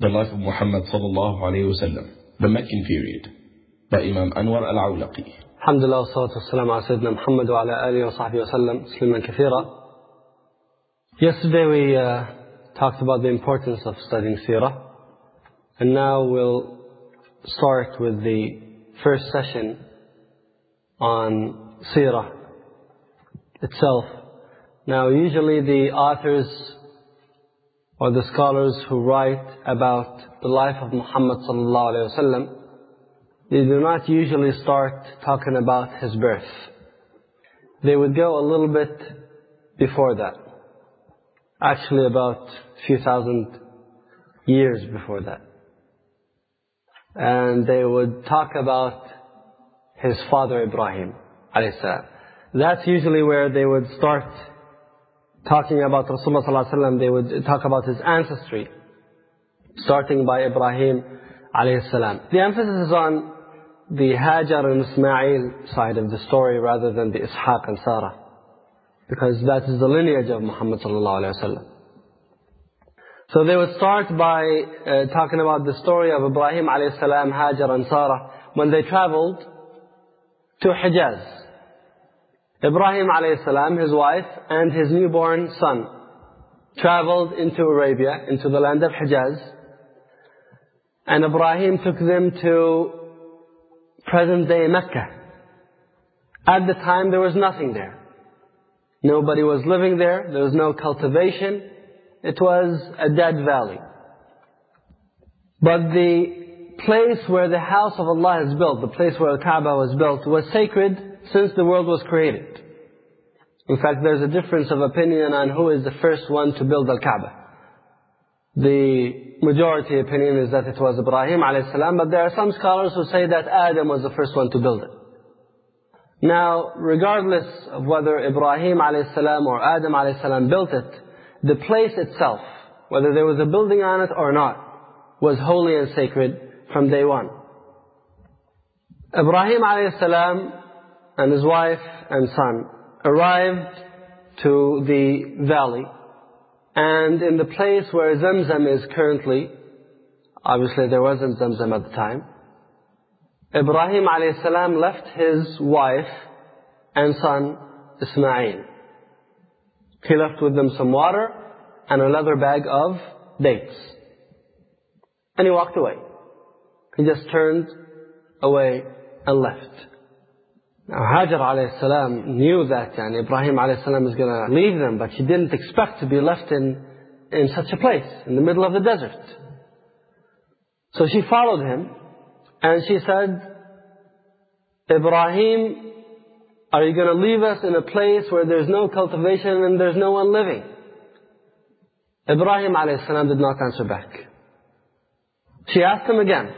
The Life of Muhammad sallallahu alayhi wasallam, the Meccan period, by Imam Anwar al-Awlaqi. الحمد لله والصلاة والسلام على سيدنا محمد وعلى آله وصحبه وسلم تسليما كثيرا Yesterday we uh, talked about the importance of studying seerah and now we'll start with the first session on seerah itself. Now usually the authors or the scholars who write about the life of Muhammad sallallahu alaihi wasallam they do not usually start talking about his birth. They would go a little bit before that. Actually about a few thousand years before that. And they would talk about his father Ibrahim alayhi That's usually where they would start talking about Rasulullah wasallam. They would talk about his ancestry, starting by Ibrahim alayhi salam. The emphasis is on the Hajar and Ismail side of the story rather than the Ishaq and Sarah. Because that is the lineage of Muhammad sallallahu alayhi. So they would start by uh, talking about the story of Ibrahim alayhi salam, Hajar and Sarah when they traveled to Hijaz. Ibrahim alayhi his wife, and his newborn son traveled into Arabia, into the land of Hijaz. And Ibrahim took them to present day Mecca. At the time there was nothing there. Nobody was living there. There was no cultivation. It was a dead valley. But the place where the house of Allah is built, the place where the Kaaba was built, was sacred since the world was created. In fact, there's a difference of opinion on who is the first one to build Al-Kaaba. The majority opinion is that it was Ibrahim a.s., but there are some scholars who say that Adam was the first one to build it. Now, regardless of whether Ibrahim a.s. or Adam a.s. built it, the place itself, whether there was a building on it or not, was holy and sacred from day one. Ibrahim a.s. and his wife and son arrived to the valley and in the place where Zamzam is currently, obviously there wasn't Zamzam at the time, Ibrahim a.s. left his wife and son Ismail. He left with them some water and a leather bag of dates. And he walked away. He just turned away and left. Now Hajar alayhi salam knew that yani, Ibrahim alayhi salam is going to leave them, but she didn't expect to be left in, in such a place, in the middle of the desert. So she followed him, and she said, Ibrahim, are you going to leave us in a place where there's no cultivation and there's no one living? Ibrahim alayhi salam did not answer back. She asked him again,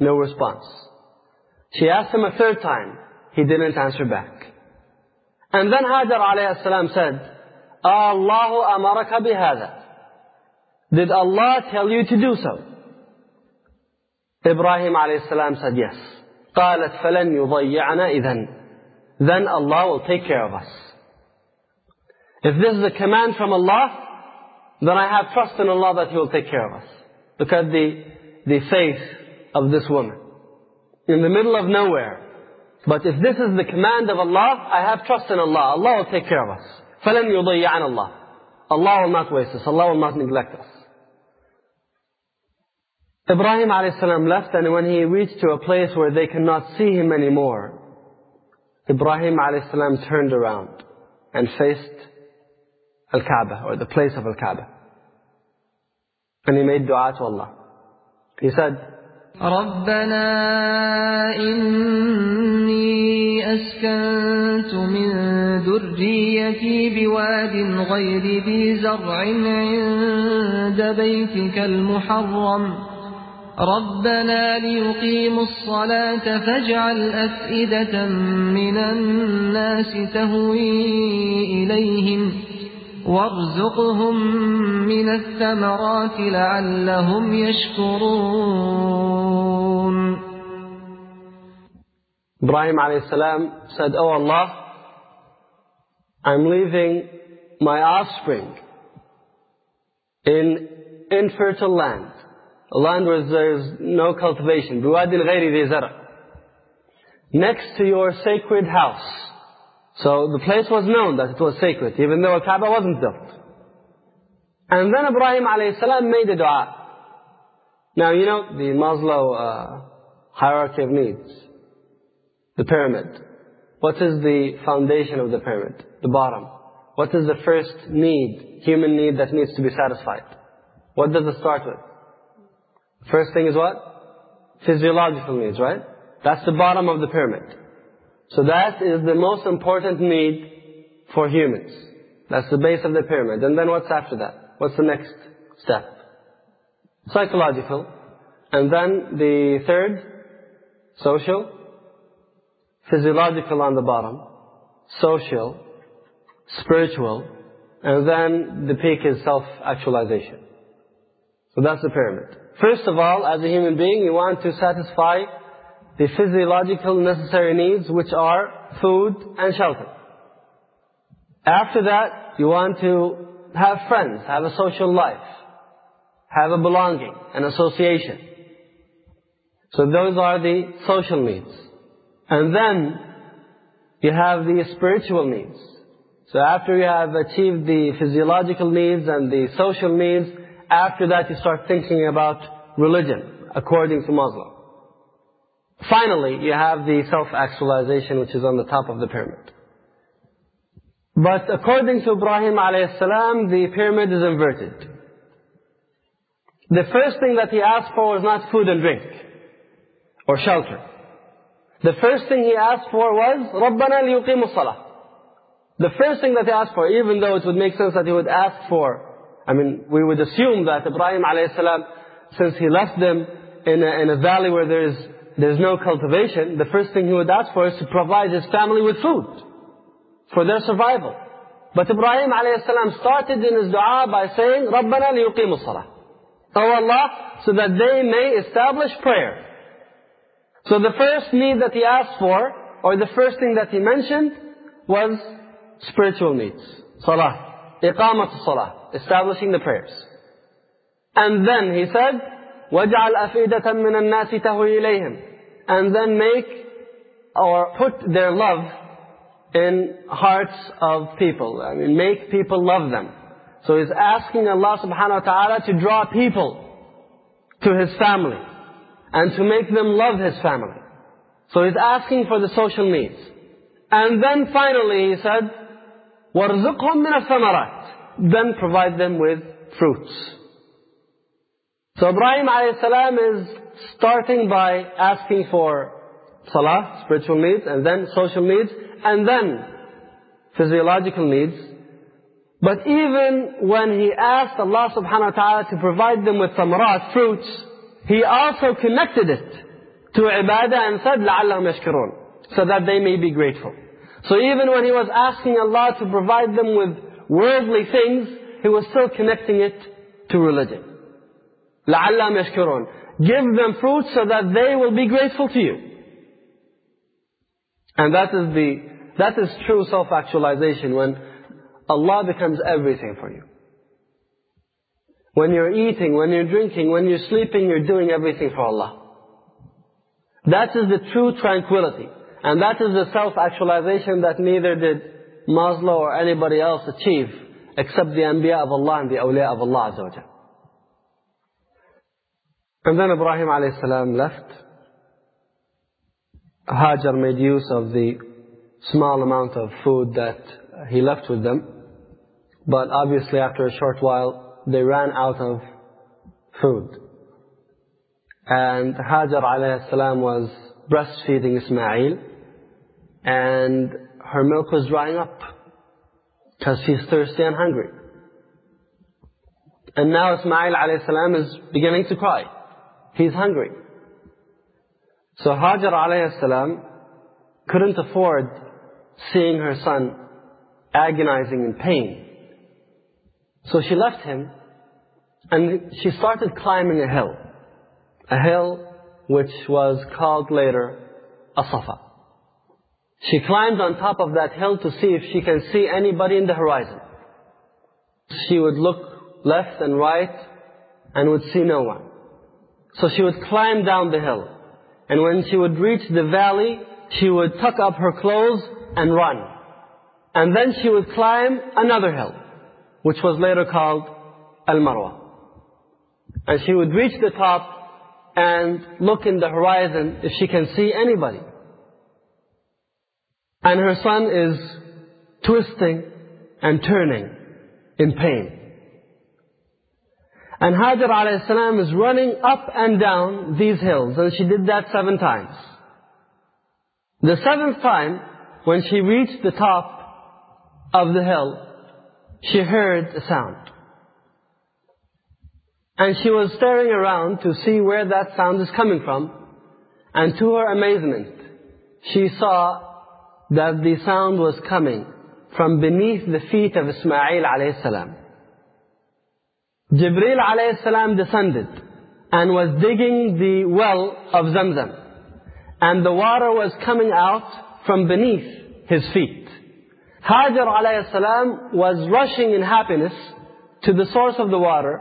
no response. She asked him a third time, he didn't answer back. And then Hajar alayhi salam said, Allahu amaraka bihada. Did Allah tell you to do so? Ibrahim alayhi salam said yes. قالت فلن يضيعنا إذن. Then Allah will take care of us. If this is a command from Allah, then I have trust in Allah that He will take care of us. Look at the, the faith of this woman. In the middle of nowhere, but if this is the command of Allah, I have trust in Allah. Allah will take care of us. فَلَنْ يُضَيِّعَنَ Allah. Allah will not waste us. Allah will not neglect us. Ibrahim a.s. left and when he reached to a place where they cannot see him anymore, Ibrahim a.s. turned around and faced Al-Kaaba or the place of Al-Kaaba. And he made dua to Allah. He said, ربنا إني ذريتي بواد غير ذي زرع عند بيتك المحرم ربنا ليقيموا الصلاة فاجعل أفئدة من الناس تهوي إليهم وارزقهم من الثمرات لعلهم يشكرون Ibrahim a.s. said, Oh Allah, I'm leaving my offspring in infertile land, a land where there is no cultivation. Next to your sacred house. So the place was known that it was sacred, even though a Kaaba wasn't built. And then Ibrahim a.s. made a dua. Now you know the Maslow uh, hierarchy of needs, the pyramid. What is the foundation of the pyramid? The bottom. What is the first need, human need that needs to be satisfied? What does it start with? First thing is what? Physiological needs, right? That's the bottom of the pyramid. So that is the most important need for humans. That's the base of the pyramid. And then what's after that? What's the next step? Psychological. And then the third, social. Physiological on the bottom. Social. Spiritual. And then the peak is self-actualization. So that's the pyramid. First of all, as a human being, you want to satisfy the physiological necessary needs, which are food and shelter. After that, you want to have friends, have a social life, have a belonging, an association. So those are the social needs. And then you have the spiritual needs. So after you have achieved the physiological needs and the social needs, after that you start thinking about religion, according to Maslow. Finally, you have the self-actualization which is on the top of the pyramid. But according to Ibrahim a.s., the pyramid is inverted. The first thing that he asked for was not food and drink, or shelter. The first thing he asked for was, رَبَّنَا لِيُقِيمُ الصَّلَةِ The first thing that he asked for, even though it would make sense that he would ask for, I mean, we would assume that Ibrahim a.s., since he left them in a, in a valley where there is there's no cultivation, the first thing he would ask for is to provide his family with food for their survival. But Ibrahim a.s. started in his dua by saying, رَبَّنَا لِيُقِيمُ الصَّلَاةِ Oh Allah, so that they may establish prayer. So the first need that he asked for, or the first thing that he mentioned, was spiritual needs. Salah. Iqamat salah. Establishing the prayers. And then he said, وَاجْعَلْ أَفِئِدَةً مِّنَ النَّاسِ تَهْوِي إِلَيْهِمْ And then make, or put their love in hearts of people. I mean, make people love them. So he's asking Allah subhanahu wa ta'ala to draw people to his family and to make them love his family. So he's asking for the social needs. And then finally he said, وَارْزُقْهُمْ مِنَ الثَّمَرَاتِ Then provide them with fruits. So Ibrahim a.s. is starting by asking for salah, spiritual needs, and then social needs, and then physiological needs. But even when he asked Allah subhanahu wa ta'ala to provide them with thamarat, fruits, he also connected it to ibadah and said, لَعَلَّهُمْ يَشْكُرُونَ So that they may be grateful. So even when he was asking Allah to provide them with worldly things, he was still connecting it to religion. لَعَلَّهُمْ يَشْكُرُونَ Give them fruits so that they will be grateful to you. And that is the, that is true self-actualization when Allah becomes everything for you. When you're eating, when you're drinking, when you're sleeping, you're doing everything for Allah. That is the true tranquility. And that is the self-actualization that neither did Maslow or anybody else achieve except the Anbiya of Allah and the awliya of Allah Azza wa And then Ibrahim alayhi a.s. left Hajar made use of the small amount of food that he left with them. But obviously after a short while, they ran out of food. And Hajar alayhi salam was breastfeeding Ismail and her milk was drying up because she's thirsty and hungry. And now Ismail alayhi is beginning to cry. He's hungry. So Hajar alayhi couldn't afford seeing her son agonizing in pain. So she left him and she started climbing a hill. A hill which was called later Asafa. She climbed on top of that hill to see if she can see anybody in the horizon. She would look left and right and would see no one. So she would climb down the hill. And when she would reach the valley, she would tuck up her clothes and run. And then she would climb another hill, which was later called Al-Marwa. And she would reach the top and look in the horizon if she can see anybody. And her son is twisting and turning in pain. And Hajar alayhi is running up and down these hills, and she did that seven times. The seventh time, when she reached the top of the hill, she heard a sound. And she was staring around to see where that sound is coming from. And to her amazement, she saw that the sound was coming from beneath the feet of Ismail alayhi. Jibreel alayhi salam descended and was digging the well of Zamzam. And the water was coming out from beneath his feet. Hajar alayhi salam was rushing in happiness to the source of the water.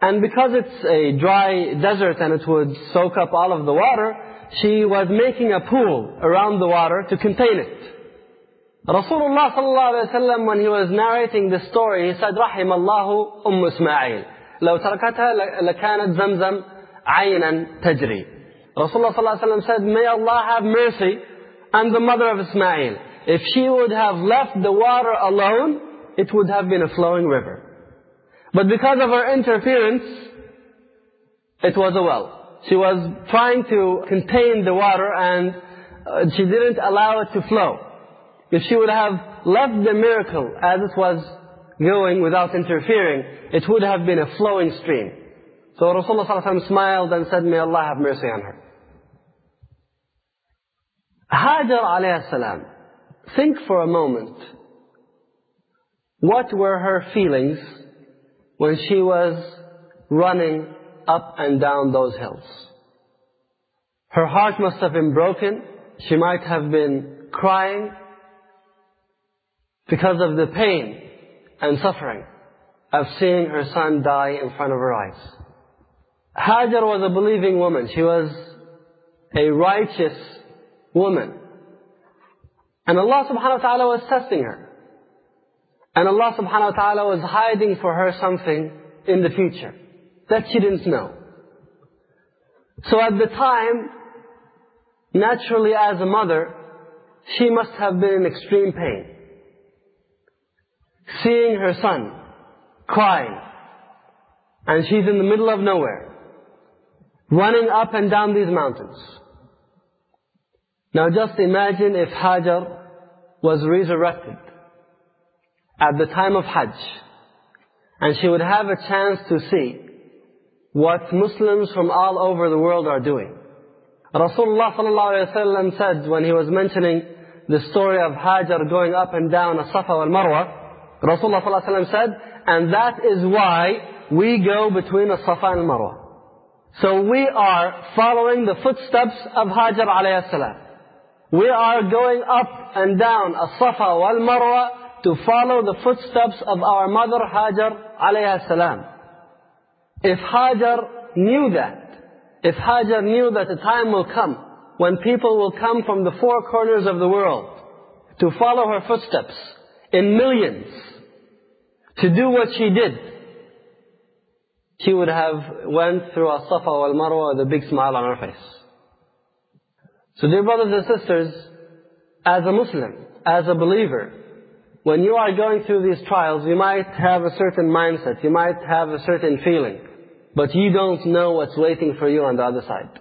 And because it's a dry desert and it would soak up all of the water, she was making a pool around the water to contain it. Rasulullah sallallahu alayhi wa sallam, when he was narrating this story, he said, رحم الله أم إسماعيل لو تركتها لكانت زمزم عينا تجري. Rasulullah sallallahu alayhi wa sallam said, may Allah have mercy on the mother of Ismail. If she would have left the water alone, it would have been a flowing river. But because of her interference, it was a well. She was trying to contain the water and uh, she didn't allow it to flow. If she would have left the miracle as it was going without interfering, it would have been a flowing stream. So Rasulullah ﷺ smiled and said, May Allah have mercy on her. Hajar alayhi salam, think for a moment, what were her feelings when she was running up and down those hills? Her heart must have been broken. She might have been crying because of the pain and suffering of seeing her son die in front of her eyes. Hajar was a believing woman. She was a righteous woman. And Allah subhanahu wa ta'ala was testing her. And Allah subhanahu wa ta'ala was hiding for her something in the future that she didn't know. So at the time, naturally as a mother, she must have been in extreme pain seeing her son crying, and she's in the middle of nowhere, running up and down these mountains. Now just imagine if Hajar was resurrected at the time of Hajj, and she would have a chance to see what Muslims from all over the world are doing. Rasulullah ﷺ said when he was mentioning the story of Hajar going up and down As-Safa wal Marwa, Rasulullah ﷺ said, and that is why we go between As-Safa and Marwa. So we are following the footsteps of Hajar salam. We are going up and down As-Safa wal Marwa to follow the footsteps of our mother Hajar alayhi salam. If Hajar knew that, if Hajar knew that the time will come when people will come from the four corners of the world to follow her footsteps in millions, to do what she did, she would have went through As-Safa wal Marwa with a big smile on her face. So dear brothers and sisters, as a Muslim, as a believer, when you are going through these trials, you might have a certain mindset, you might have a certain feeling, but you don't know what's waiting for you on the other side.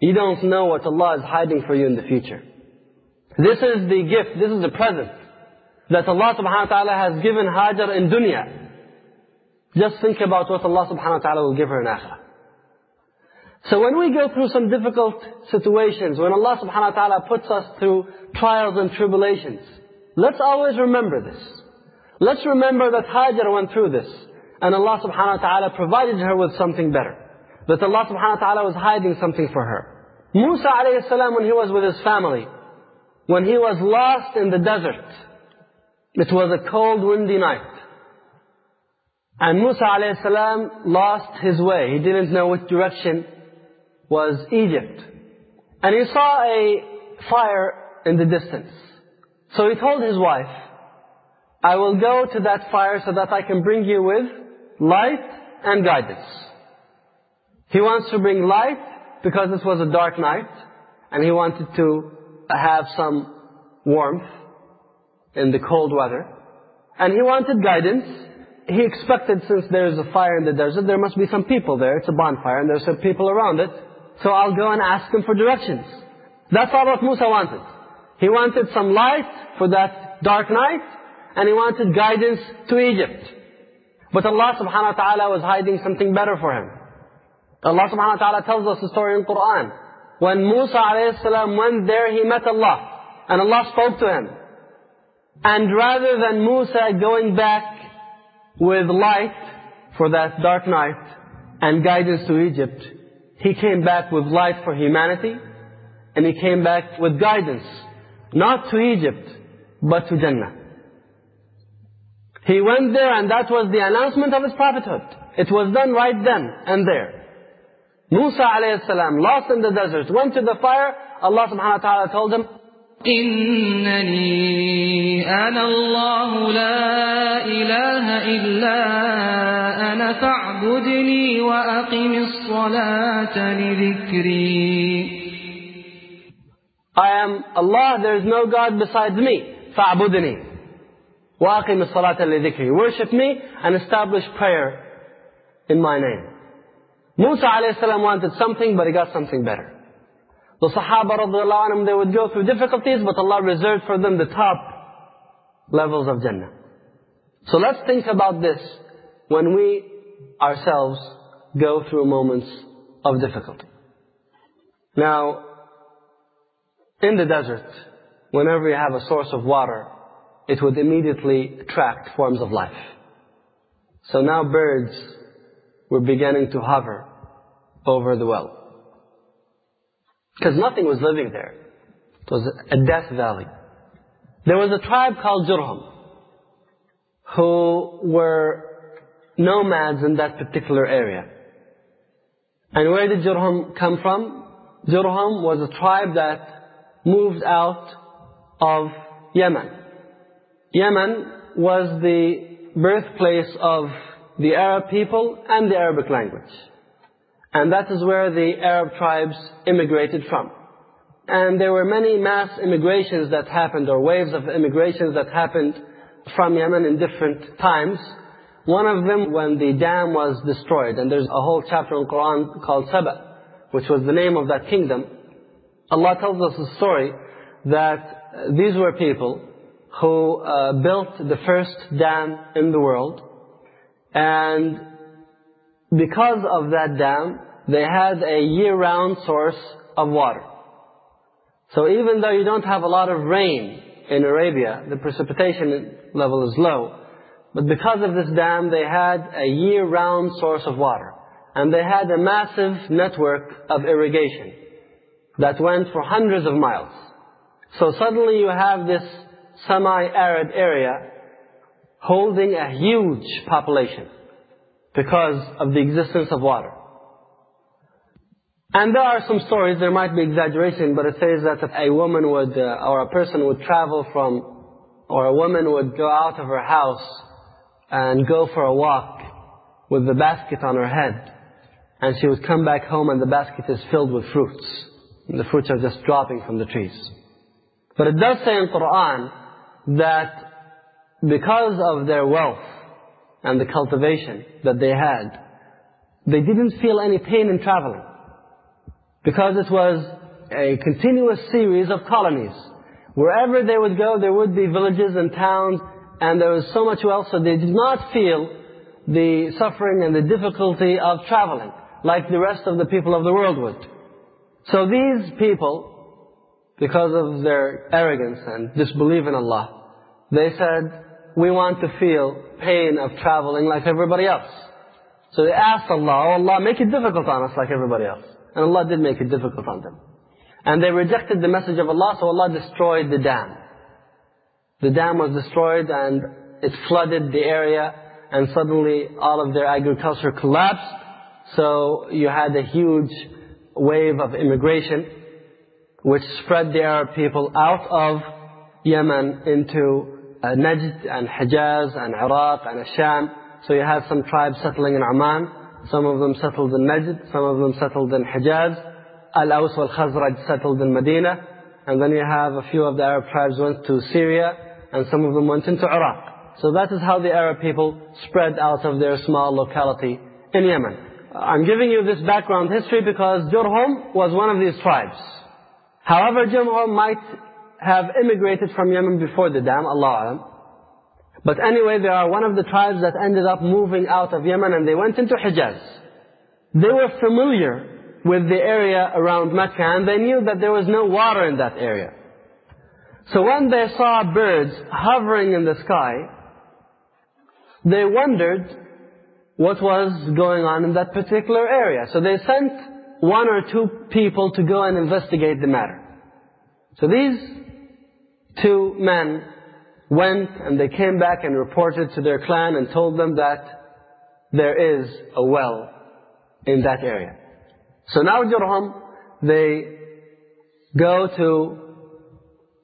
You don't know what Allah is hiding for you in the future. This is the gift, this is the present that Allah subhanahu wa ta'ala has given Hajar in dunya. Just think about what Allah subhanahu wa ta'ala will give her in akhirah. So when we go through some difficult situations, when Allah subhanahu wa ta'ala puts us through trials and tribulations, let's always remember this. Let's remember that Hajar went through this. And Allah subhanahu wa ta'ala provided her with something better. That Allah subhanahu wa ta'ala was hiding something for her. Musa alayhi salam when he was with his family, when he was lost in the desert, it was a cold, windy night. And Musa alayhi salam lost his way. He didn't know which direction was Egypt. And he saw a fire in the distance. So he told his wife, I will go to that fire so that I can bring you with light and guidance. He wants to bring light because this was a dark night and he wanted to have some warmth in the cold weather. And he wanted guidance. He expected since there's a fire in the desert, there must be some people there. It's a bonfire and there's some people around it. So I'll go and ask them for directions. That's all what Musa wanted. He wanted some light for that dark night and he wanted guidance to Egypt. But Allah subhanahu wa ta'ala was hiding something better for him. Allah subhanahu wa ta'ala tells us the story in Quran. When Musa alayhi salam went there, he met Allah. And Allah spoke to him. And rather than Musa going back with light for that dark night and guidance to Egypt, he came back with light for humanity and he came back with guidance, not to Egypt, but to Jannah. He went there and that was the announcement of his prophethood. It was done right then and there. Musa alayhi salam, lost in the desert, went to the fire. Allah subhanahu wa ta'ala told him, إنني أنا الله لا إله إلا أنا فاعبدني وأقم الصلاة لذكري I am Allah, there is no God besides me. فاعبدني وأقم الصلاة لذكري. Worship me and establish prayer in my name. Musa alayhi salam wanted something, but he got something better. The Sahaba radiallahu anhum, they would go through difficulties, but Allah reserved for them the top levels of Jannah. So let's think about this when we ourselves go through moments of difficulty. Now, in the desert, whenever you have a source of water, it would immediately attract forms of life. So now birds were beginning to hover over the well. Because nothing was living there. It was a death valley. There was a tribe called Jurhum who were nomads in that particular area. And where did Jurhum come from? Jurhum was a tribe that moved out of Yemen. Yemen was the birthplace of the Arab people and the Arabic language. And that is where the Arab tribes immigrated from. And there were many mass immigrations that happened, or waves of immigrations that happened from Yemen in different times. One of them when the dam was destroyed, and there's a whole chapter in Quran called Saba, which was the name of that kingdom. Allah tells us a story that these were people who uh, built the first dam in the world, and because of that dam, they had a year-round source of water. So even though you don't have a lot of rain in Arabia, the precipitation level is low, but because of this dam, they had a year-round source of water. And they had a massive network of irrigation that went for hundreds of miles. So suddenly you have this semi-arid area holding a huge population because of the existence of water. And there are some stories, there might be exaggeration, but it says that a woman would, uh, or a person would travel from, or a woman would go out of her house and go for a walk with the basket on her head. And she would come back home and the basket is filled with fruits. The fruits are just dropping from the trees. But it does say in Quran that because of their wealth, and the cultivation that they had, they didn't feel any pain in traveling. Because it was a continuous series of colonies. Wherever they would go, there would be villages and towns, and there was so much wealth, so they did not feel the suffering and the difficulty of traveling, like the rest of the people of the world would. So these people, because of their arrogance and disbelief in Allah, they said, we want to feel pain of traveling like everybody else. So they asked Allah, oh Allah, make it difficult on us like everybody else. And Allah did make it difficult on them. And they rejected the message of Allah, so Allah destroyed the dam. The dam was destroyed and it flooded the area and suddenly all of their agriculture collapsed. So you had a huge wave of immigration which spread the Arab people out of Yemen into uh, Najd and Hijaz and Iraq and Asham. So you had some tribes settling in Oman, some of them settled in Najd, some of them settled in Hijaz. Al-Aws wal-Khazraj settled in Medina, and then you have a few of the Arab tribes went to Syria, and some of them went into Iraq. So that is how the Arab people spread out of their small locality in Yemen. I'm giving you this background history because Jurhum was one of these tribes. However, Jurhum might have immigrated from Yemen before the dam, Allah. But anyway, they are one of the tribes that ended up moving out of Yemen and they went into Hijaz. They were familiar with the area around Mecca and they knew that there was no water in that area. So when they saw birds hovering in the sky, they wondered what was going on in that particular area. So they sent one or two people to go and investigate the matter. So these two men went and they came back and reported to their clan and told them that there is a well in that area. So now Jurhum, they go to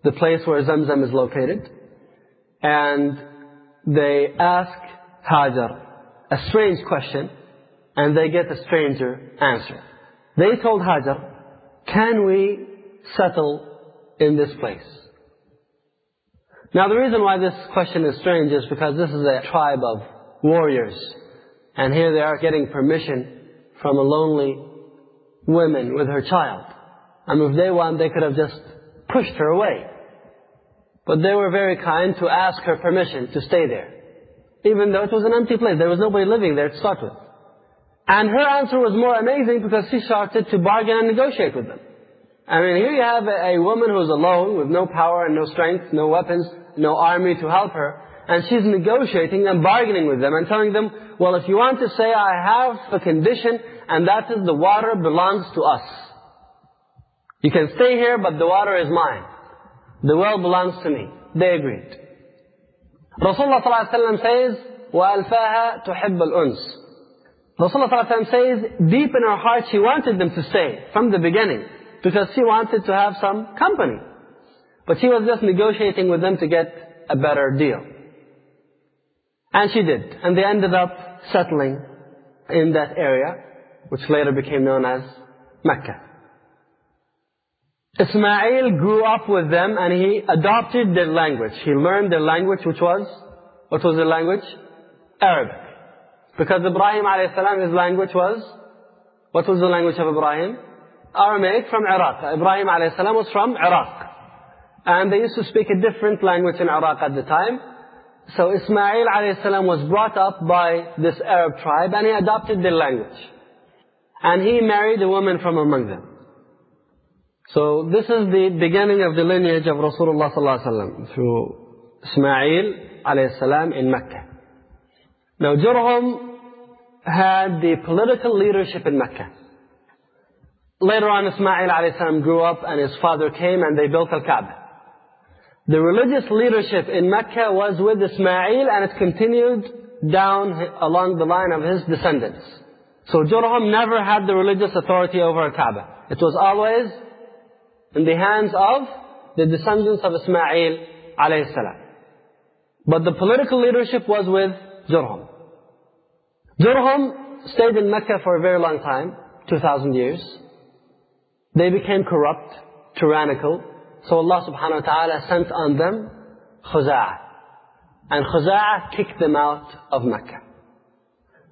the place where Zamzam is located and they ask Hajar a strange question and they get a stranger answer. They told Hajar, can we settle in this place? Now the reason why this question is strange is because this is a tribe of warriors. And here they are getting permission from a lonely woman with her child. And if they want, they could have just pushed her away. But they were very kind to ask her permission to stay there. Even though it was an empty place. There was nobody living there to start with. And her answer was more amazing because she started to bargain and negotiate with them. I mean, here you have a, a woman who's alone with no power and no strength, no weapons, no army to help her. And she's negotiating and bargaining with them and telling them, well, if you want to say I have a condition and that is the water belongs to us. You can stay here, but the water is mine. The well belongs to me. They agreed. Rasulullah ﷺ says, وَأَلْفَاهَا تُحِبَّ الْأُنْسِ Rasulullah ﷺ says, deep in her heart she wanted them to stay from the beginning because she wanted to have some company. But she was just negotiating with them to get a better deal. And she did. And they ended up settling in that area, which later became known as Mecca. Ismail grew up with them and he adopted their language. He learned their language, which was, what was the language? Arabic. Because Ibrahim a.s. his language was, what was the language of Ibrahim? Aramaic from Iraq. Ibrahim a.s. was from Iraq. And they used to speak a different language in Iraq at the time. So Ismail a.s. was brought up by this Arab tribe and he adopted their language. And he married a woman from among them. So this is the beginning of the lineage of Rasulullah sallallahu through Ismail alayhi salam in Mecca. Now Jurhum had the political leadership in Mecca. Later on Ismail alayhi salam grew up and his father came and they built Al-Kaaba. The religious leadership in Mecca was with Ismail and it continued down along the line of his descendants. So Jurhum never had the religious authority over Kaaba. It was always in the hands of the descendants of Ismail alayhi. But the political leadership was with Jurhum. Jurhum stayed in Mecca for a very long time, 2,000 years. They became corrupt, tyrannical. So Allah subhanahu wa ta'ala sent on them Khuza'ah. And Khuza'ah kicked them out of Mecca.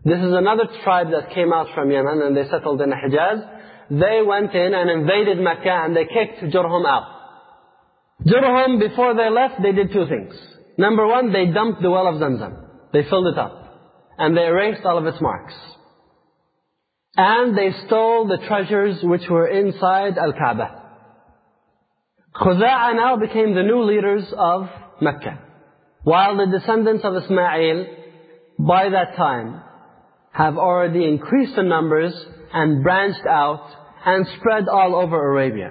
This is another tribe that came out from Yemen and they settled in Hijaz they went in and invaded Mecca and they kicked Jurhum out. Jurhum, before they left, they did two things. Number one, they dumped the well of Zamzam. They filled it up. And they erased all of its marks. And they stole the treasures which were inside Al-Kaaba. Khuza'a now became the new leaders of Mecca. While the descendants of Ismail, by that time, have already increased in numbers and branched out and spread all over Arabia.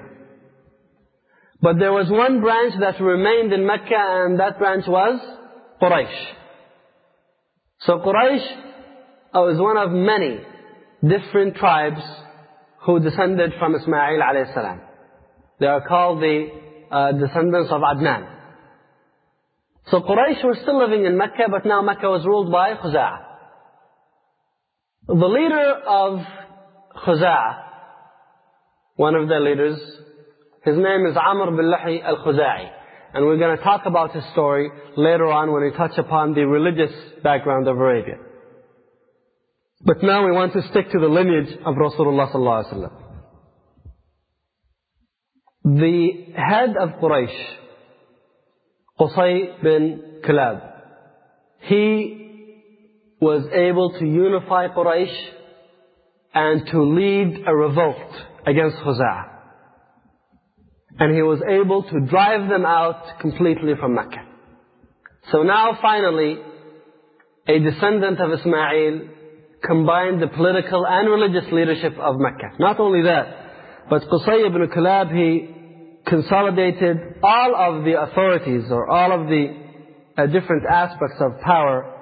But there was one branch that remained in Mecca and that branch was Quraysh. So Quraysh was one of many different tribes who descended from Ismail alayhi salam. They are called the uh, descendants of Adnan. So Quraysh were still living in Mecca, but now Mecca was ruled by Khuza'ah. The leader of Khuza'ah, one of their leaders, his name is Amr bin Lahi al-Khuza'i. And we're going to talk about his story later on when we touch upon the religious background of Arabia. But now we want to stick to the lineage of Rasulullah sallallahu alaihi wasallam. The head of Quraysh, Qusay bin Kilab, he was able to unify Quraysh and to lead a revolt against Khuza'ah. And he was able to drive them out completely from Mecca. So now finally, a descendant of Ismail combined the political and religious leadership of Mecca. Not only that, but Qusay ibn Kilab, he consolidated all of the authorities or all of the uh, different aspects of power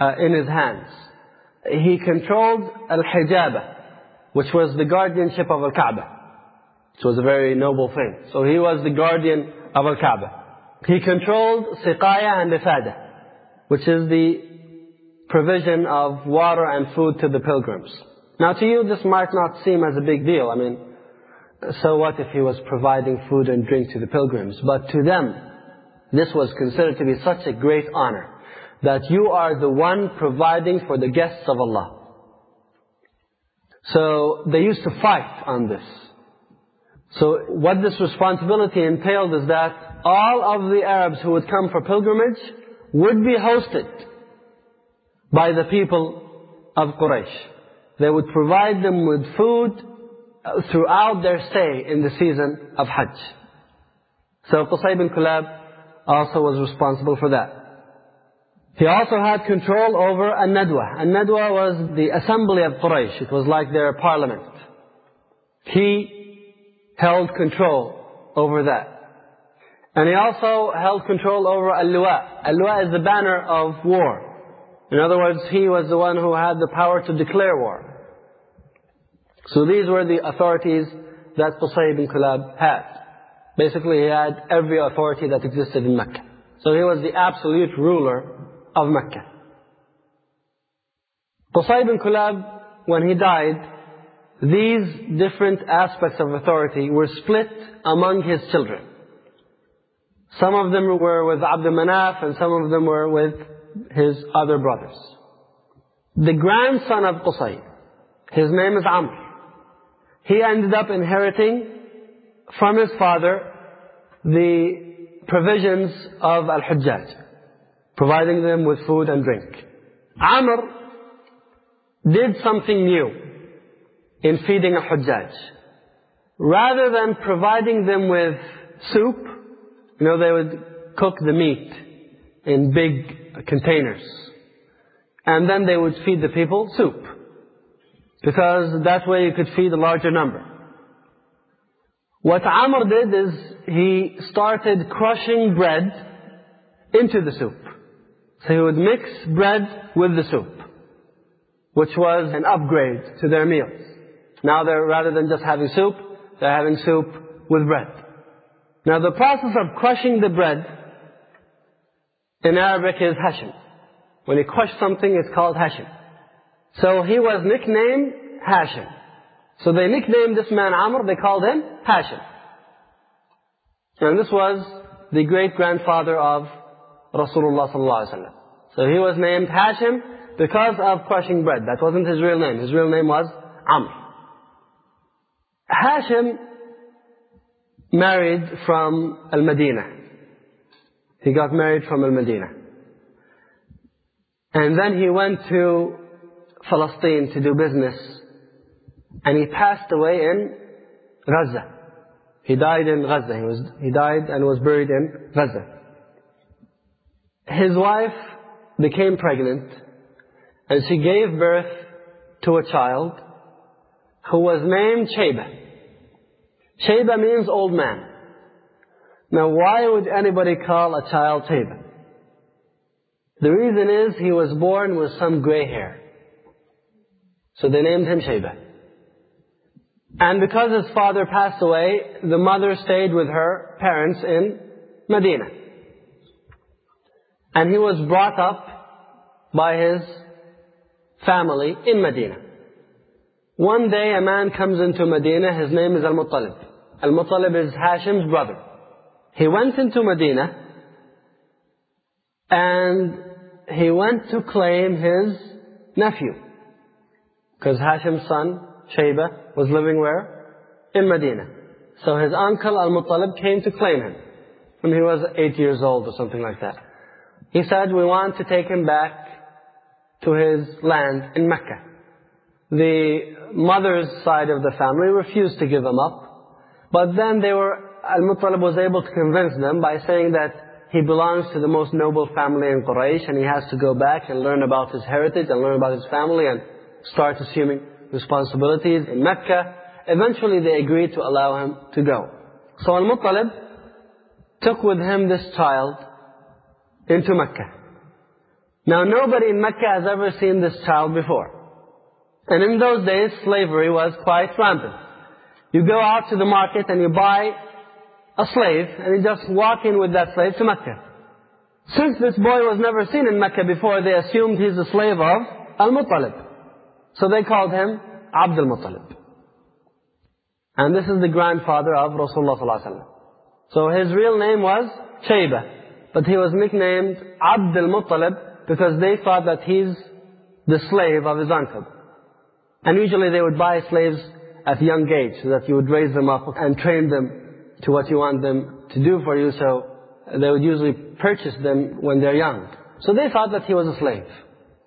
uh, in his hands. He controlled Al-Hijaba, which was the guardianship of Al-Kaaba. Which was a very noble thing. So he was the guardian of Al-Kaaba. He controlled Siqaya and Ifada, which is the provision of water and food to the pilgrims. Now to you this might not seem as a big deal. I mean, so what if he was providing food and drink to the pilgrims? But to them, this was considered to be such a great honor that you are the one providing for the guests of Allah. So they used to fight on this. So what this responsibility entailed is that all of the Arabs who would come for pilgrimage would be hosted by the people of Quraysh. They would provide them with food uh, throughout their stay in the season of Hajj. So Qusay bin Kilab also was responsible for that. He also had control over An-Nadwa. An-Nadwa was the assembly of Quraysh. It was like their parliament. He held control over that. And he also held control over Al-Luwa. Al-Luwa is the banner of war. In other words, he was the one who had the power to declare war. So these were the authorities that Qusay bin Kilab had. Basically, he had every authority that existed in Mecca. So he was the absolute ruler of Mecca. Qusay bin Kilab, when he died, these different aspects of authority were split among his children. Some of them were with Abdul Manaf and some of them were with his other brothers. The grandson of Qusay, his name is Amr. He ended up inheriting from his father the provisions of Al-Hujjaj, providing them with food and drink. Amr did something new in feeding Al-Hujjaj. Rather than providing them with soup, you know, they would cook the meat in big containers. And then they would feed the people soup. Because that way you could feed a larger number. What Amr did is he started crushing bread into the soup. So he would mix bread with the soup, which was an upgrade to their meals. Now they're, rather than just having soup, they're having soup with bread. Now the process of crushing the bread in Arabic is hashim. When you crush something, it's called hashim. So he was nicknamed Hashim. So they nicknamed this man Amr, they called him Hashim. And this was the great-grandfather of Rasulullah sallallahu alaihi wasallam. So he was named Hashim because of crushing bread. That wasn't his real name. His real name was Amr. Hashim married from Al-Madinah. He got married from Al-Madinah. And then he went to Palestine to do business. And he passed away in Gaza. He died in Gaza. He, was, he died and was buried in Gaza. His wife became pregnant and she gave birth to a child who was named Shayba. Shayba means old man. Now why would anybody call a child Shayba? The reason is he was born with some gray hair. So they named him Shayba. And because his father passed away, the mother stayed with her parents in Medina. And he was brought up by his family in Medina. One day a man comes into Medina, his name is Al-Muttalib. Al-Muttalib is Hashim's brother. He went into Medina and he went to claim his nephew. Because Hashim's son, Shayba, was living where? In Medina. So his uncle Al-Muttalib came to claim him when he was eight years old or something like that. He said, we want to take him back to his land in Mecca. The mother's side of the family refused to give him up. But then they were, Al-Muttalib was able to convince them by saying that he belongs to the most noble family in Quraysh and he has to go back and learn about his heritage and learn about his family and start assuming responsibilities in Mecca. Eventually they agreed to allow him to go. So Al-Muttalib took with him this child into Mecca. Now nobody in Mecca has ever seen this child before. And in those days, slavery was quite rampant. You go out to the market and you buy a slave and you just walk in with that slave to Mecca. Since this boy was never seen in Mecca before, they assumed he's a slave of Al-Muttalib. So they called him Abdul Muttalib. And this is the grandfather of Rasulullah So his real name was Shayba. But he was nicknamed Abdul Muttalib because they thought that he's the slave of his uncle. And usually they would buy slaves at a young age so that you would raise them up and train them to what you want them to do for you. So they would usually purchase them when they're young. So they thought that he was a slave.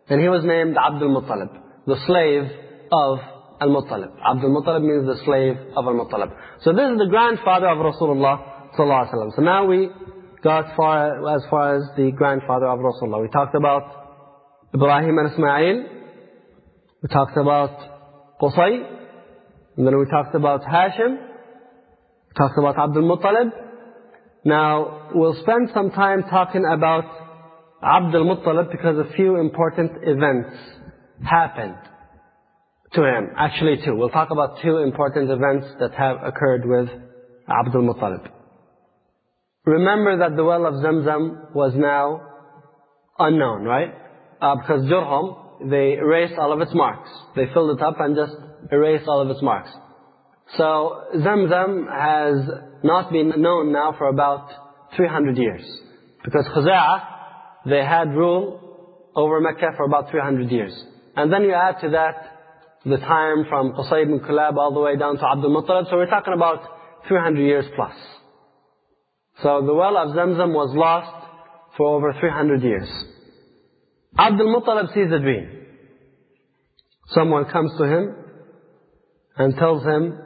And he was named Abdul Muttalib, the slave of Al-Muttalib. Abdul Muttalib means the slave of Al-Muttalib. So this is the grandfather of Rasulullah So now we far as far as the grandfather of Rasulullah. We talked about Ibrahim and Ismail. We talked about Qusay. And then we talked about Hashim. We talked about Abdul Muttalib. Now, we'll spend some time talking about Abdul Muttalib because a few important events happened to him. Actually two. We'll talk about two important events that have occurred with Abdul Muttalib. Remember that the well of Zamzam was now unknown, right? Uh, because Jurhum, they erased all of its marks. They filled it up and just erased all of its marks. So Zamzam has not been known now for about 300 years. Because Khuza'ah, they had rule over Mecca for about 300 years. And then you add to that the time from Qusay ibn Kilab all the way down to Abdul Muttalib. So we're talking about 300 years plus. So the well of Zamzam was lost for over 300 years. Abdul Muttalib sees a dream. Someone comes to him and tells him,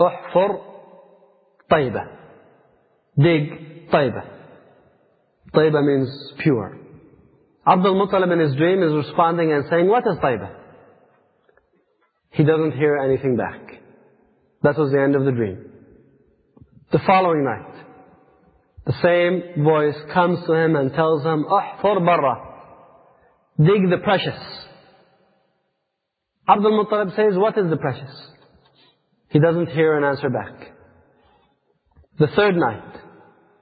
احفر طيبة. Dig طيبة. طيبة means pure. Abdul Muttalib in his dream is responding and saying, what is طيبة? He doesn't hear anything back. That was the end of the dream. The following night, the same voice comes to him and tells him, احفر برا. Dig the precious. Abdul Muttalib says, what is the precious? He doesn't hear an answer back. The third night,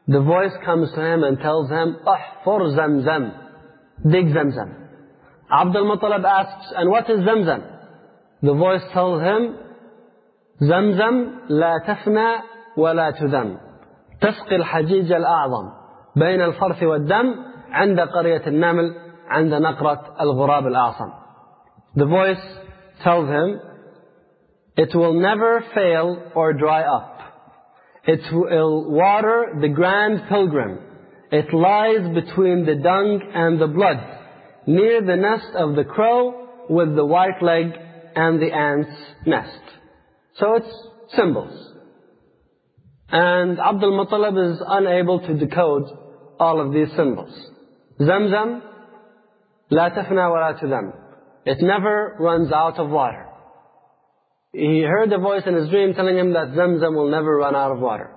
the voice comes to him and tells him, احفر zamzam. Dig zamzam. Abdul Muttalib asks, and what is zamzam? The voice tells him, زمزم لا تفنى ولا تذم تسقي الحجيج الأعظم بين الفرث والدم عند قرية النمل عند نقرة الغراب الأعصم The voice tells him, it will never fail or dry up. It will water the grand pilgrim. It lies between the dung and the blood, near the nest of the crow with the white leg and the ant's nest. So it's symbols. And Abdul Muttalib is unable to decode all of these symbols. Zamzam, لا تفنى ولا تذم. It never runs out of water. He heard a voice in his dream telling him that Zamzam will never run out of water.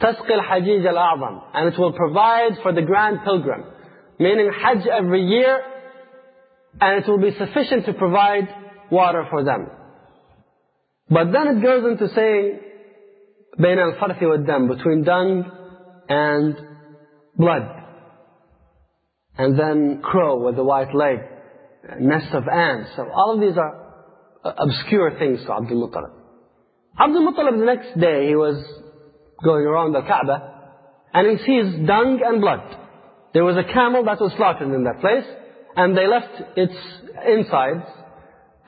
تسقي الحجيج الأعظم. And it will provide for the grand pilgrim. Meaning Hajj every year, and it will be sufficient to provide water for them. But then it goes into saying, بين الفرث والدم, between dung and blood. And then crow with the white leg, nest of ants. So all of these are obscure things to Abdul Muttalib. Abdul Muttalib the next day he was going around the Kaaba and he sees dung and blood. There was a camel that was slaughtered in that place and they left its insides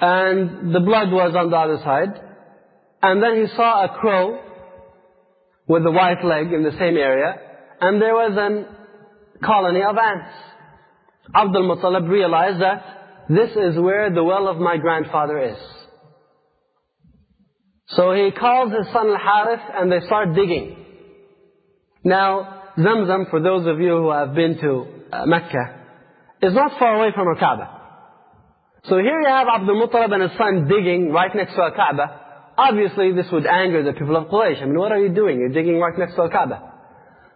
and the blood was on the other side. And then he saw a crow with the white leg in the same area and there was a colony of ants. Abdul Muttalib realized that this is where the well of my grandfather is. So he calls his son Al-Harith and they start digging. Now, Zamzam, for those of you who have been to uh, Mecca, is not far away from Al-Kaaba. So here you have Abdul Muttalib and his son digging right next to Al-Kaaba. Obviously this would anger the people of Quraysh. I mean, what are you doing? You're digging right next to Al-Kaaba.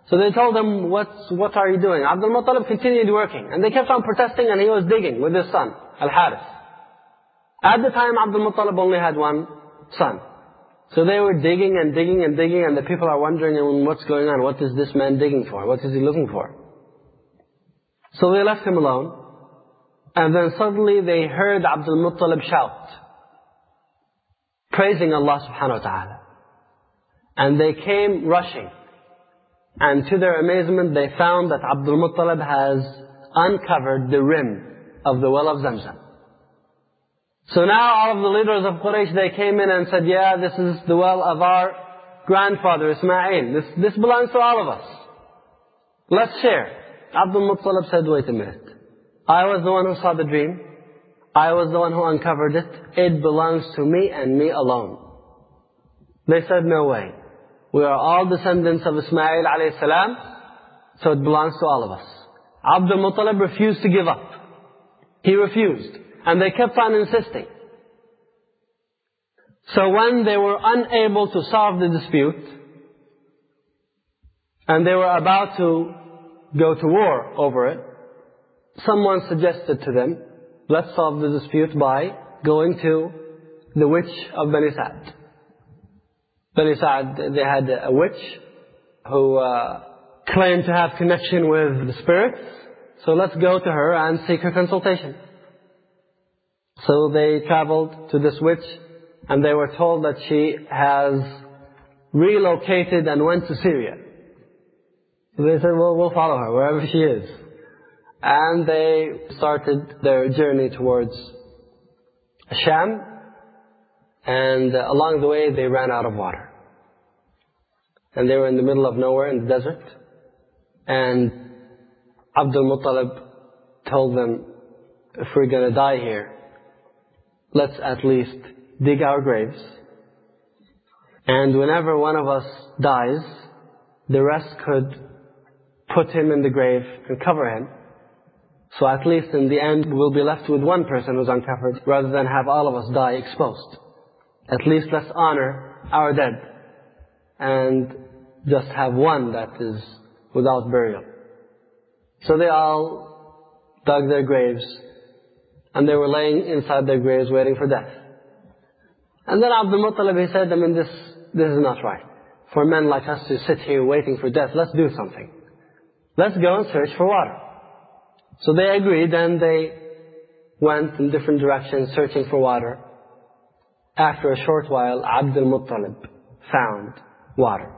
So they told him, What's, what are you doing? Abdul Muttalib continued working. And they kept on protesting and he was digging with his son, Al-Harith. At the time, Abdul Muttalib only had one son. So they were digging and digging and digging and the people are wondering what's going on. What is this man digging for? What is he looking for? So they left him alone. And then suddenly they heard Abdul Muttalib shout, praising Allah subhanahu wa ta'ala. And they came rushing. And to their amazement, they found that Abdul Muttalib has uncovered the rim of the well of Zamzam. So now all of the leaders of Quraysh, they came in and said, yeah, this is the well of our grandfather Ismail. This, this belongs to all of us. Let's share. Abdul Muttalib said, wait a minute. I was the one who saw the dream. I was the one who uncovered it. It belongs to me and me alone. They said, no way. We are all descendants of Ismail alayhi salam, so it belongs to all of us. Abdul Muttalib refused to give up. He refused. And they kept on insisting. So when they were unable to solve the dispute, and they were about to go to war over it, someone suggested to them, let's solve the dispute by going to the witch of Bani Sa'd. Bani Sa'd, they had a witch who uh, claimed to have connection with the spirits. So let's go to her and seek her consultation. So they traveled to this witch and they were told that she has relocated and went to Syria. So they said, well, we'll follow her wherever she is. And they started their journey towards Sham. And along the way, they ran out of water. And they were in the middle of nowhere in the desert. And Abdul Muttalib told them, if we're going to die here, let's at least dig our graves. And whenever one of us dies, the rest could put him in the grave and cover him. So at least in the end, we'll be left with one person who's uncovered rather than have all of us die exposed. At least let's honor our dead and just have one that is without burial. So they all dug their graves and they were laying inside their graves waiting for death. And then Abdul Muttalib, he said, I mean, this, this is not right. For men like us to sit here waiting for death, let's do something. Let's go and search for water. So they agreed and they went in different directions searching for water. After a short while, Abdul Muttalib found water.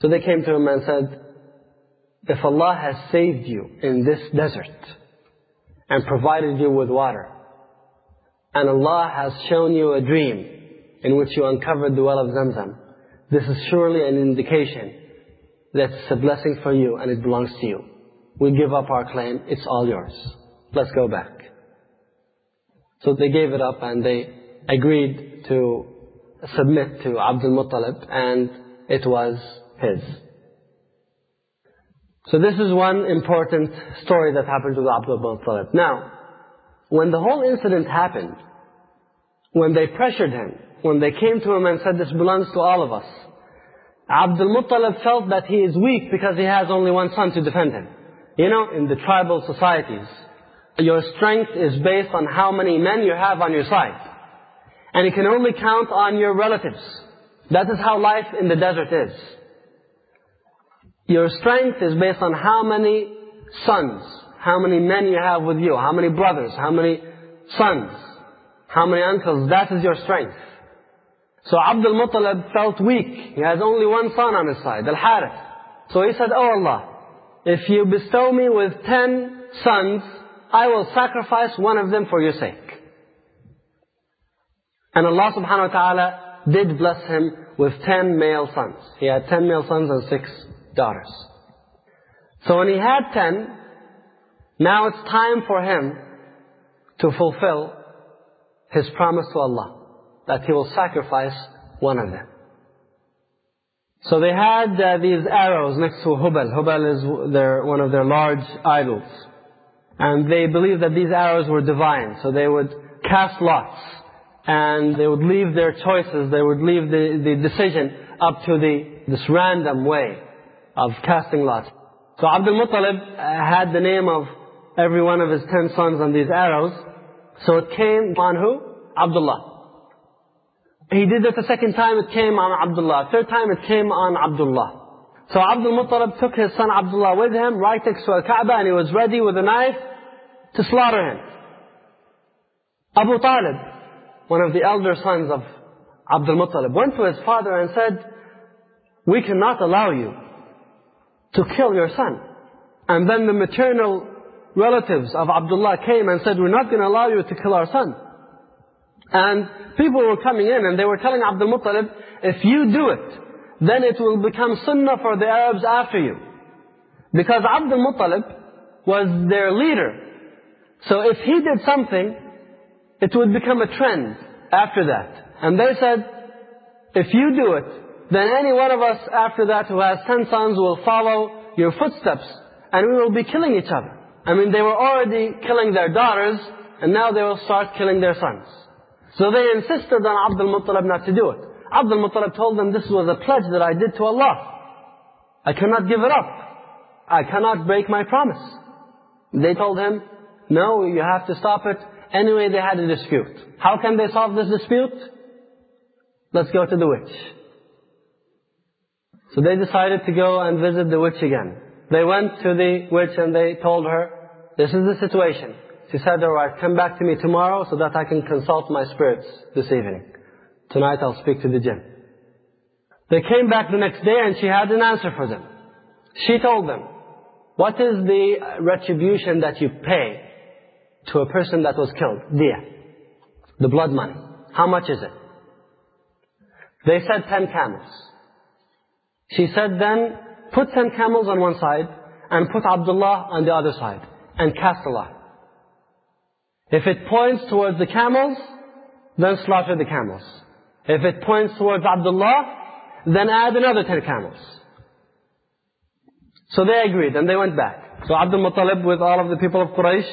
So they came to him and said, if Allah has saved you in this desert, and provided you with water. And Allah has shown you a dream in which you uncovered the well of Zamzam. This is surely an indication that it's a blessing for you and it belongs to you. We give up our claim, it's all yours. Let's go back. So they gave it up and they agreed to submit to Abdul Muttalib and it was his. So this is one important story that happened to Abdul Muttalib. Now, when the whole incident happened, when they pressured him, when they came to him and said, this belongs to all of us, Abdul Muttalib felt that he is weak because he has only one son to defend him. You know, in the tribal societies, your strength is based on how many men you have on your side. And you can only count on your relatives. That is how life in the desert is. Your strength is based on how many sons, how many men you have with you, how many brothers, how many sons, how many uncles. That is your strength. So Abdul Muttalib felt weak. He has only one son on his side, Al-Harith. So he said, Oh Allah, if you bestow me with ten sons, I will sacrifice one of them for your sake. And Allah subhanahu wa ta'ala did bless him with ten male sons. He had ten male sons and six daughters. So when he had ten, now it's time for him to fulfill his promise to Allah that he will sacrifice one of them. So they had uh, these arrows next to Hubal. Hubal is their, one of their large idols. And they believed that these arrows were divine. So they would cast lots. And they would leave their choices, they would leave the, the decision up to the, this random way of casting lots. So Abdul Muttalib uh, had the name of every one of his ten sons on these arrows. So it came on who? Abdullah. He did it the second time, it came on Abdullah. Third time, it came on Abdullah. So Abdul Muttalib took his son Abdullah with him, right next to Al-Kaaba, and he was ready with a knife to slaughter him. Abu Talib, one of the elder sons of Abdul Muttalib, went to his father and said, we cannot allow you to kill your son. And then the maternal relatives of Abdullah came and said, we're not going to allow you to kill our son. And people were coming in and they were telling Abdul Muttalib, if you do it, then it will become sunnah for the Arabs after you. Because Abdul Muttalib was their leader. So if he did something, it would become a trend after that. And they said, if you do it, then any one of us after that who has ten sons will follow your footsteps and we will be killing each other. I mean, they were already killing their daughters and now they will start killing their sons. So they insisted on Abdul Muttalib not to do it. Abdul Muttalib told them this was a pledge that I did to Allah. I cannot give it up. I cannot break my promise. They told him, no, you have to stop it. Anyway, they had a dispute. How can they solve this dispute? Let's go to the witch. So they decided to go and visit the witch again. They went to the witch and they told her, this is the situation. She said, alright, come back to me tomorrow so that I can consult my spirits this evening. Tonight I'll speak to the jinn. They came back the next day and she had an answer for them. She told them, what is the retribution that you pay to a person that was killed? Diya. The blood money. How much is it? They said ten camels. She said then, put ten camels on one side and put Abdullah on the other side and cast a lot. If it points towards the camels, then slaughter the camels. If it points towards Abdullah, then add another ten camels. So they agreed and they went back. So Abdul Muttalib with all of the people of Quraysh,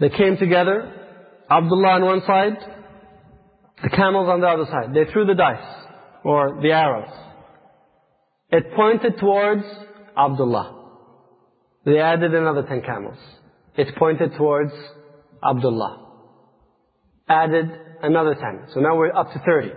they came together. Abdullah on one side, the camels on the other side. They threw the dice, or the arrows. It pointed towards Abdullah. They added another ten camels. It pointed towards Abdullah. Added another 10. So now we're up to 30,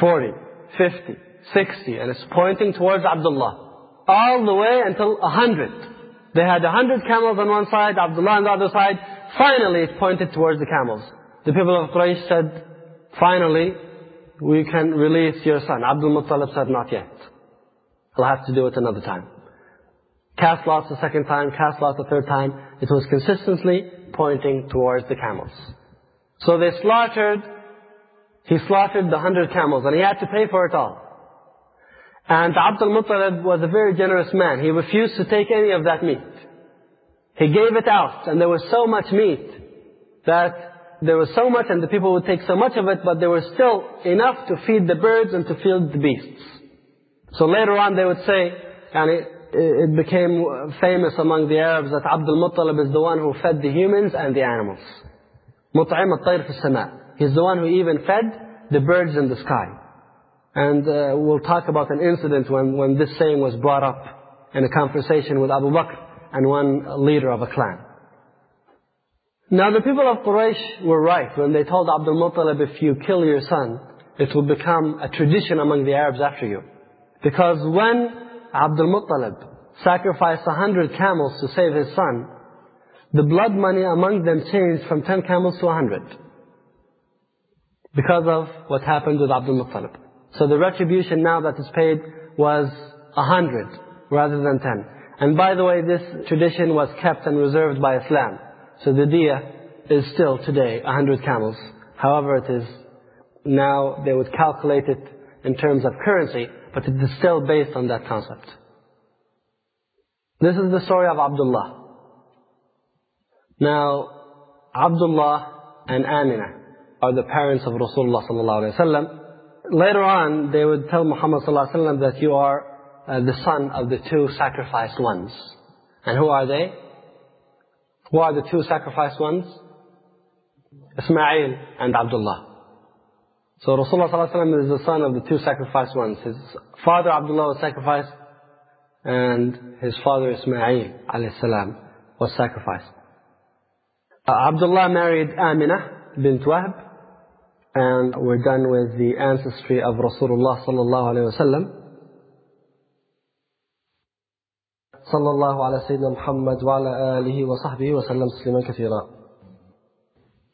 40, 50, 60, and it's pointing towards Abdullah. All the way until 100. They had 100 camels on one side, Abdullah on the other side. Finally it pointed towards the camels. The people of Quraysh said, finally, we can release your son. Abdul Muttalib said, not yet. I'll have to do it another time. Cast lots the second time, cast lots the third time. It was consistently pointing towards the camels. So they slaughtered, he slaughtered the hundred camels and he had to pay for it all. And Abdul Muttalib was a very generous man. He refused to take any of that meat. He gave it out and there was so much meat that there was so much and the people would take so much of it but there was still enough to feed the birds and to feed the beasts. So later on they would say, it became famous among the Arabs that Abdul Muttalib is the one who fed the humans and the animals. مطعم الطير في السماء. He's the one who even fed the birds in the sky. And uh, we'll talk about an incident when, when this saying was brought up in a conversation with Abu Bakr and one leader of a clan. Now the people of Quraysh were right when they told Abdul Muttalib, if you kill your son, it will become a tradition among the Arabs after you. Because when Abdul Muttalib sacrificed a hundred camels to save his son, the blood money among them changed from ten camels to a hundred. Because of what happened with Abdul Muttalib. So the retribution now that is paid was a hundred rather than ten. And by the way, this tradition was kept and reserved by Islam. So the diya is still today a hundred camels. However, it is now they would calculate it in terms of currency, but it is still based on that concept. This is the story of Abdullah. Now, Abdullah and Amina are the parents of Rasulullah sallallahu alaihi wasallam. Later on, they would tell Muhammad sallallahu alaihi wasallam that you are uh, the son of the two sacrificed ones. And who are they? Who are the two sacrificed ones? Ismail and Abdullah. So Rasulullah ﷺ is the son of the two sacrificed ones. His father Abdullah was sacrificed and his father Ismail alayhi was sacrificed. Uh, Abdullah married Amina bint Wahb and we're done with the ancestry of Rasulullah sallallahu alayhi wa sallam. صلى الله على سيدنا محمد وعلى آله وصحبه وسلم تسليما كثيرا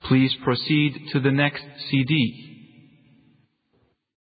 Please proceed to the next CD.